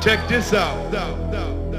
Check this out.